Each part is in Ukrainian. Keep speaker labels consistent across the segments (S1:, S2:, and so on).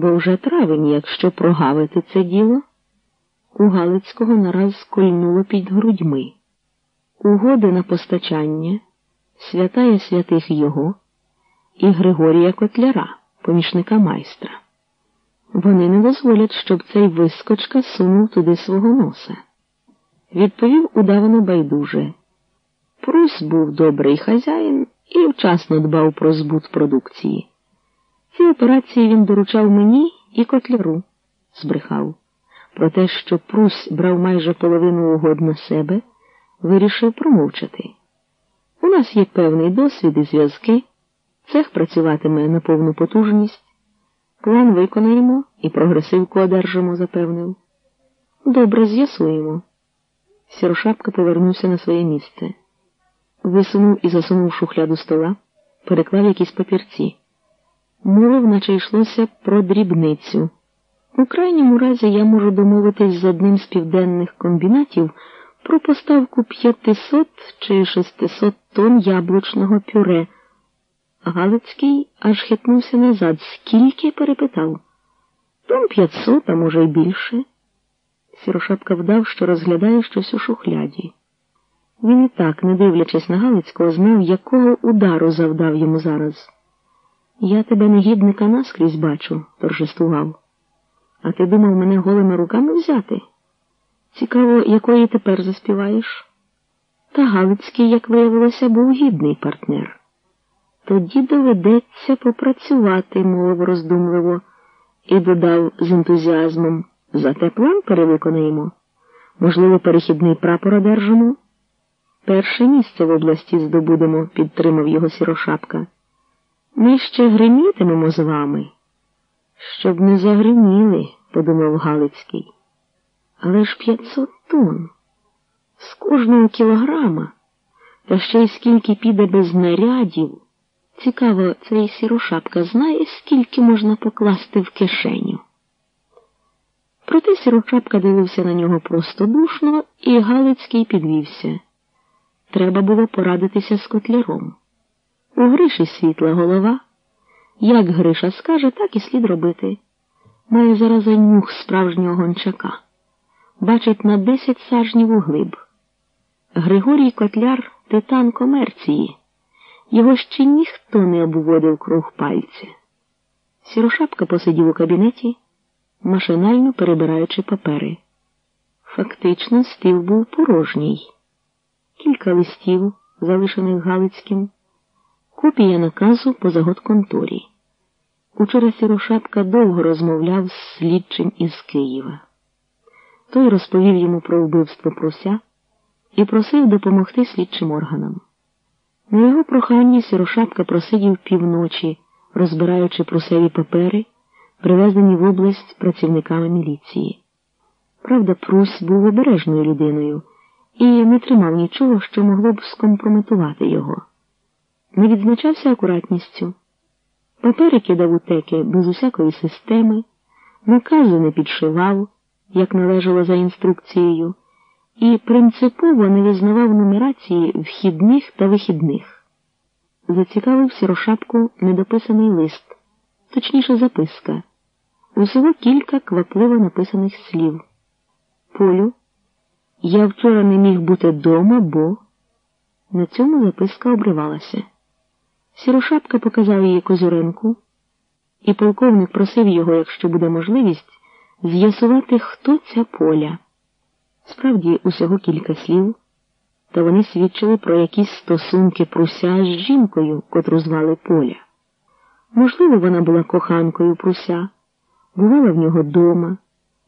S1: бо вже травень, якщо прогавити це діло, у Галицького нараз кольнуло під грудьми. Угоди на постачання, святая святих його і Григорія Котляра, помічника майстра. Вони не дозволять, щоб цей вискочка сунув туди свого носа. Відповів удавано байдуже. Прус був добрий хазяїн і вчасно дбав про збут продукції. Ці операції він доручав мені і котляру, збрехав. Про те, що Прус брав майже половину угод на себе, вирішив промовчати. У нас є певний досвід і зв'язки, цех працюватиме на повну потужність, план виконаємо і прогресивку одержимо, запевнив. Добре, з'ясуємо. Сірошапка повернувся на своє місце, висунув і засунув шухляду стола, переклав якісь папірці. Мовив, наче йшлося про дрібницю. У крайньому разі я можу домовитись з одним з південних комбінатів про поставку 500 чи 600 тонн яблучного пюре. Галицький аж хитнувся назад. Скільки перепитав? Тон 500, а може й більше. Сірошапка вдав, що розглядає щось у шухляді. Він і так, не дивлячись на Галицького, знав, якого удару завдав йому зараз. Я тебе негідника наскрізь бачу, торжествував. А ти думав мене голими руками взяти? Цікаво, якої тепер заспіваєш? Та Галицький, як виявилося, був гідний партнер. Тоді доведеться попрацювати, мовив роздумливо, і додав з ентузіазмом. Зате план перевиконаємо. Можливо, перехідний прапор одержимо. Перше місце в області здобудемо, підтримав його сірошапка. Ми ще гримітимемо з вами. Щоб не загриміли, подумав Галицький. Але ж п'ятсот тонн. З кожного кілограма, та ще й скільки піде без нарядів. Цікаво, цей сірошапка знає, скільки можна покласти в кишеню. Проте сірошапка дивився на нього простодушно, і Галицький підвівся. Треба було порадитися з котляром. У Гриші світла голова. Як Гриша скаже, так і слід робити. Має зараз нюх справжнього гончака. Бачить на десять сажнів углиб. Григорій Котляр титан комерції. Його ще ніхто не обводив круг пальця. Сірошапка посидів у кабінеті, машинально перебираючи папери. Фактично, стіл був порожній. Кілька листів, залишених Галицьким, копія наказу по загодконторі. Учора Сірошапка довго розмовляв з слідчим із Києва. Той розповів йому про вбивство пруся і просив допомогти слідчим органам. На його прохання Сірошапка просидів півночі, розбираючи прусеві папери, привезені в область працівниками міліції. Правда, Прусь був обережною людиною і не тримав нічого, що могло б скомпрометувати його. Не відзначався акуратністю. Папери кидав у теки без усякої системи, накази не підшивав, як належало за інструкцією і принципово не визнавав нумерації вхідних та вихідних. Зацікавив сірошапку недописаний лист, точніше записка, усього кілька квапливо написаних слів. Полю, я вчора не міг бути дома, бо на цьому записка обривалася. Сірошапка показав її Козюренку, і полковник просив його, якщо буде можливість, з'ясувати, хто ця поля. Справді, усього кілька слів, та вони свідчили про якісь стосунки Пруся з жінкою, котру звали Поля. Можливо, вона була коханкою Пруся, бувала в нього дома,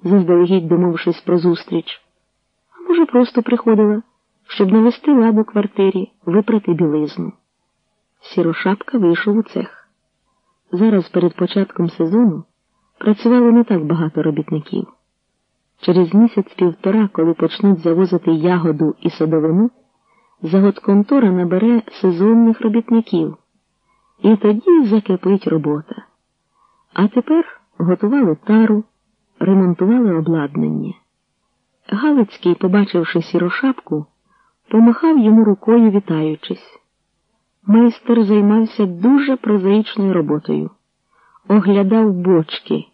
S1: заздалегідь домовившись про зустріч, а може, просто приходила, щоб навести лад у квартирі, випрати білизну. Сірошапка вийшов у цех. Зараз перед початком сезону працювало не так багато робітників. Через місяць-півтора, коли почнуть завозити ягоду і садовину, загодконтора набере сезонних робітників, і тоді закипить робота. А тепер готували тару, ремонтували обладнання. Галицький, побачивши сірошапку, помахав йому рукою, вітаючись. Майстер займався дуже прозаїчною роботою, оглядав бочки